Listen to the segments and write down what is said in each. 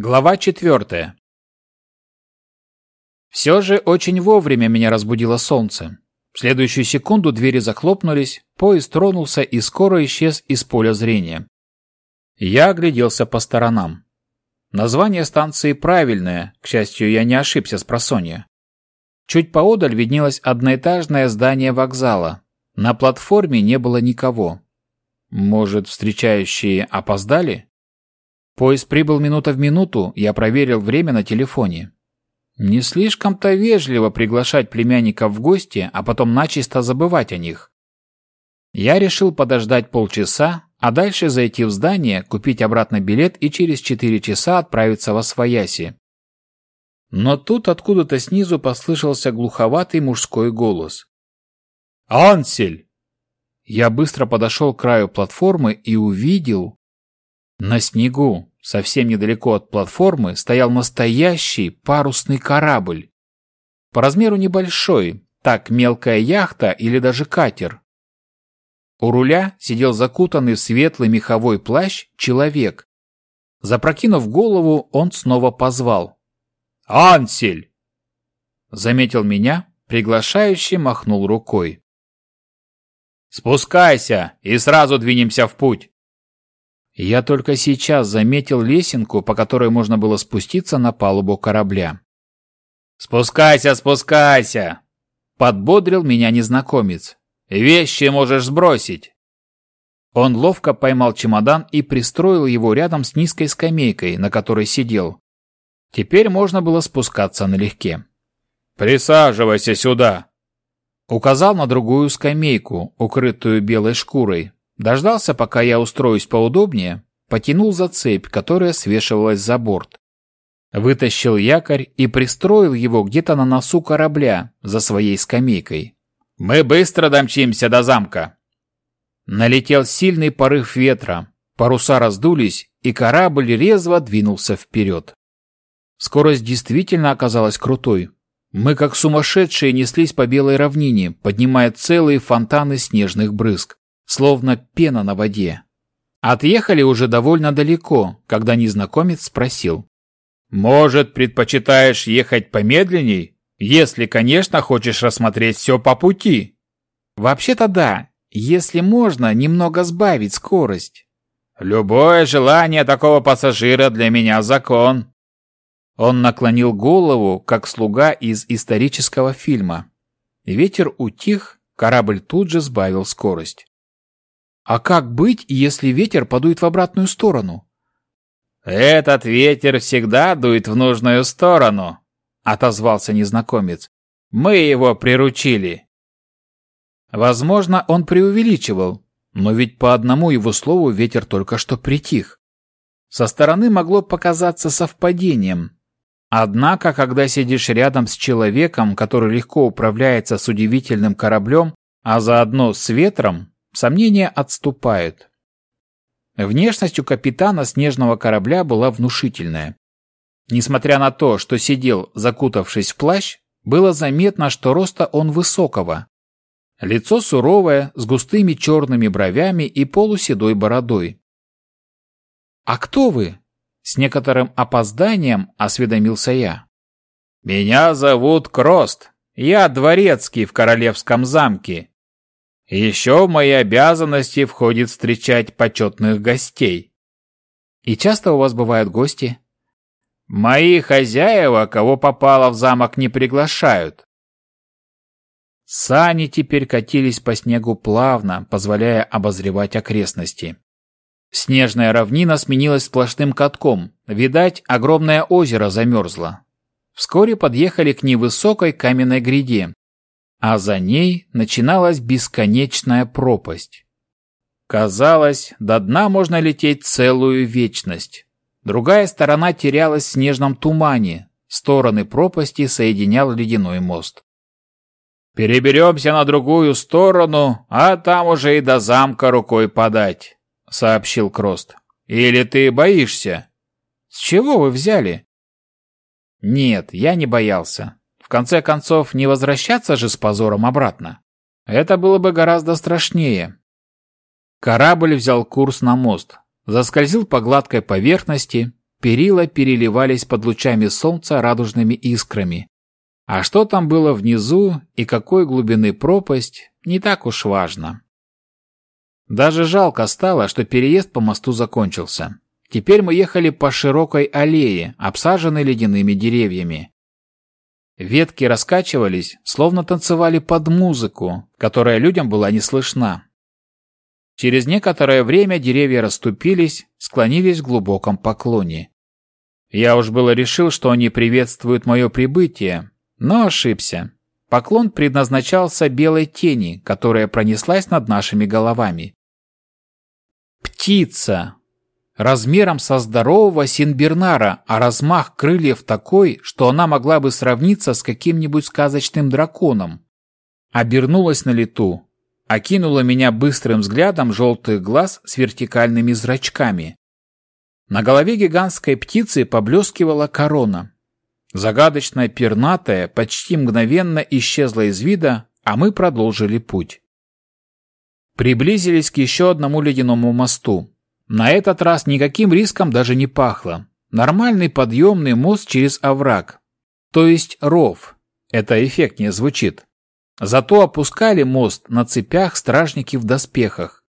Глава четвертая. Все же очень вовремя меня разбудило солнце. В следующую секунду двери захлопнулись, поезд тронулся и скоро исчез из поля зрения. Я огляделся по сторонам. Название станции правильное, к счастью, я не ошибся с просонья. Чуть поодаль виднелось одноэтажное здание вокзала. На платформе не было никого. Может, встречающие опоздали? Поезд прибыл минута в минуту, я проверил время на телефоне. Не слишком-то вежливо приглашать племянников в гости, а потом начисто забывать о них. Я решил подождать полчаса, а дальше зайти в здание, купить обратно билет и через четыре часа отправиться во Свояси. Но тут откуда-то снизу послышался глуховатый мужской голос. «Ансель!» Я быстро подошел к краю платформы и увидел... На снегу, Совсем недалеко от платформы стоял настоящий парусный корабль. По размеру небольшой, так мелкая яхта или даже катер. У руля сидел закутанный в светлый меховой плащ человек. Запрокинув голову, он снова позвал. «Ансель!» Заметил меня, приглашающий махнул рукой. «Спускайся и сразу двинемся в путь!» Я только сейчас заметил лесенку, по которой можно было спуститься на палубу корабля. «Спускайся, спускайся!» Подбодрил меня незнакомец. «Вещи можешь сбросить!» Он ловко поймал чемодан и пристроил его рядом с низкой скамейкой, на которой сидел. Теперь можно было спускаться налегке. «Присаживайся сюда!» Указал на другую скамейку, укрытую белой шкурой, Дождался, пока я устроюсь поудобнее, потянул за цепь, которая свешивалась за борт. Вытащил якорь и пристроил его где-то на носу корабля, за своей скамейкой. «Мы быстро домчимся до замка!» Налетел сильный порыв ветра, паруса раздулись, и корабль резво двинулся вперед. Скорость действительно оказалась крутой. Мы как сумасшедшие неслись по белой равнине, поднимая целые фонтаны снежных брызг словно пена на воде. Отъехали уже довольно далеко, когда незнакомец спросил. «Может, предпочитаешь ехать помедленней, если, конечно, хочешь рассмотреть все по пути?» «Вообще-то да, если можно, немного сбавить скорость». «Любое желание такого пассажира для меня закон». Он наклонил голову, как слуга из исторического фильма. Ветер утих, корабль тут же сбавил скорость. А как быть, если ветер подует в обратную сторону? Этот ветер всегда дует в нужную сторону, отозвался незнакомец. Мы его приручили. Возможно, он преувеличивал, но ведь по одному его слову ветер только что притих. Со стороны могло показаться совпадением. Однако, когда сидишь рядом с человеком, который легко управляется с удивительным кораблем, а заодно с ветром, Сомнения отступают. Внешность у капитана снежного корабля была внушительная. Несмотря на то, что сидел, закутавшись в плащ, было заметно, что роста он высокого. Лицо суровое, с густыми черными бровями и полуседой бородой. «А кто вы?» — с некоторым опозданием осведомился я. «Меня зовут Крост. Я дворецкий в королевском замке. Еще в мои обязанности входит встречать почетных гостей. И часто у вас бывают гости? Мои хозяева, кого попало в замок, не приглашают. Сани теперь катились по снегу плавно, позволяя обозревать окрестности. Снежная равнина сменилась сплошным катком. Видать, огромное озеро замерзло. Вскоре подъехали к невысокой каменной гряде, а за ней начиналась бесконечная пропасть. Казалось, до дна можно лететь целую вечность. Другая сторона терялась в снежном тумане, стороны пропасти соединял ледяной мост. «Переберемся на другую сторону, а там уже и до замка рукой подать», — сообщил Крост. «Или ты боишься?» «С чего вы взяли?» «Нет, я не боялся. В конце концов, не возвращаться же с позором обратно. Это было бы гораздо страшнее. Корабль взял курс на мост, заскользил по гладкой поверхности, перила переливались под лучами солнца радужными искрами. А что там было внизу и какой глубины пропасть, не так уж важно. Даже жалко стало, что переезд по мосту закончился. Теперь мы ехали по широкой аллее, обсаженной ледяными деревьями. Ветки раскачивались, словно танцевали под музыку, которая людям была не слышна. Через некоторое время деревья расступились, склонились в глубоком поклоне. Я уж было решил, что они приветствуют мое прибытие, но ошибся. Поклон предназначался белой тени, которая пронеслась над нашими головами. Птица! Размером со здорового Синбернара, а размах крыльев такой, что она могла бы сравниться с каким-нибудь сказочным драконом. Обернулась на лету, окинула меня быстрым взглядом желтых глаз с вертикальными зрачками. На голове гигантской птицы поблескивала корона. Загадочная пернатая почти мгновенно исчезла из вида, а мы продолжили путь. Приблизились к еще одному ледяному мосту. На этот раз никаким риском даже не пахло. Нормальный подъемный мост через овраг. То есть ров. Это эффектнее звучит. Зато опускали мост на цепях стражники в доспехах.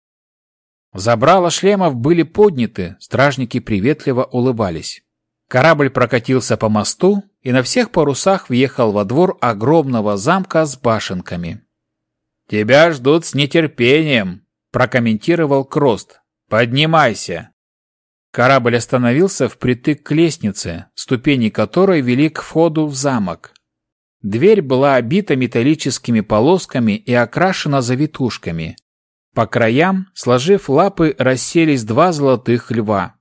Забрала шлемов были подняты, стражники приветливо улыбались. Корабль прокатился по мосту и на всех парусах въехал во двор огромного замка с башенками. «Тебя ждут с нетерпением», – прокомментировал Крост. «Поднимайся». Корабль остановился впритык к лестнице, ступени которой вели к входу в замок. Дверь была обита металлическими полосками и окрашена завитушками. По краям, сложив лапы, расселись два золотых льва.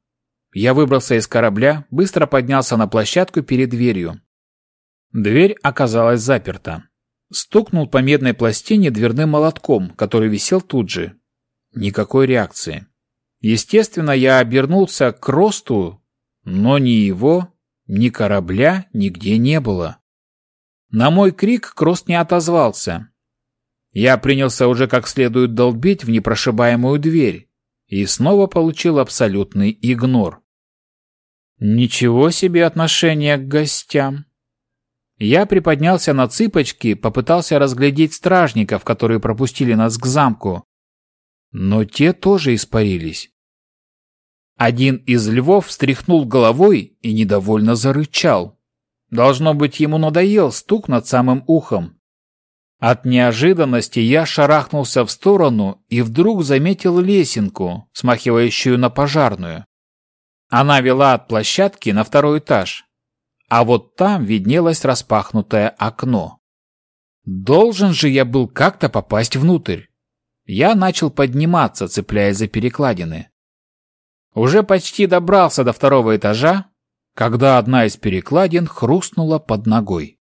Я выбрался из корабля, быстро поднялся на площадку перед дверью. Дверь оказалась заперта. Стукнул по медной пластине дверным молотком, который висел тут же. Никакой реакции. Естественно, я обернулся к Росту, но ни его, ни корабля нигде не было. На мой крик Крост не отозвался. Я принялся уже как следует долбить в непрошибаемую дверь и снова получил абсолютный игнор. Ничего себе отношение к гостям. Я приподнялся на цыпочки, попытался разглядеть стражников, которые пропустили нас к замку. Но те тоже испарились. Один из львов встряхнул головой и недовольно зарычал. Должно быть, ему надоел стук над самым ухом. От неожиданности я шарахнулся в сторону и вдруг заметил лесенку, смахивающую на пожарную. Она вела от площадки на второй этаж, а вот там виднелось распахнутое окно. Должен же я был как-то попасть внутрь. Я начал подниматься, цепляясь за перекладины. Уже почти добрался до второго этажа, когда одна из перекладин хрустнула под ногой.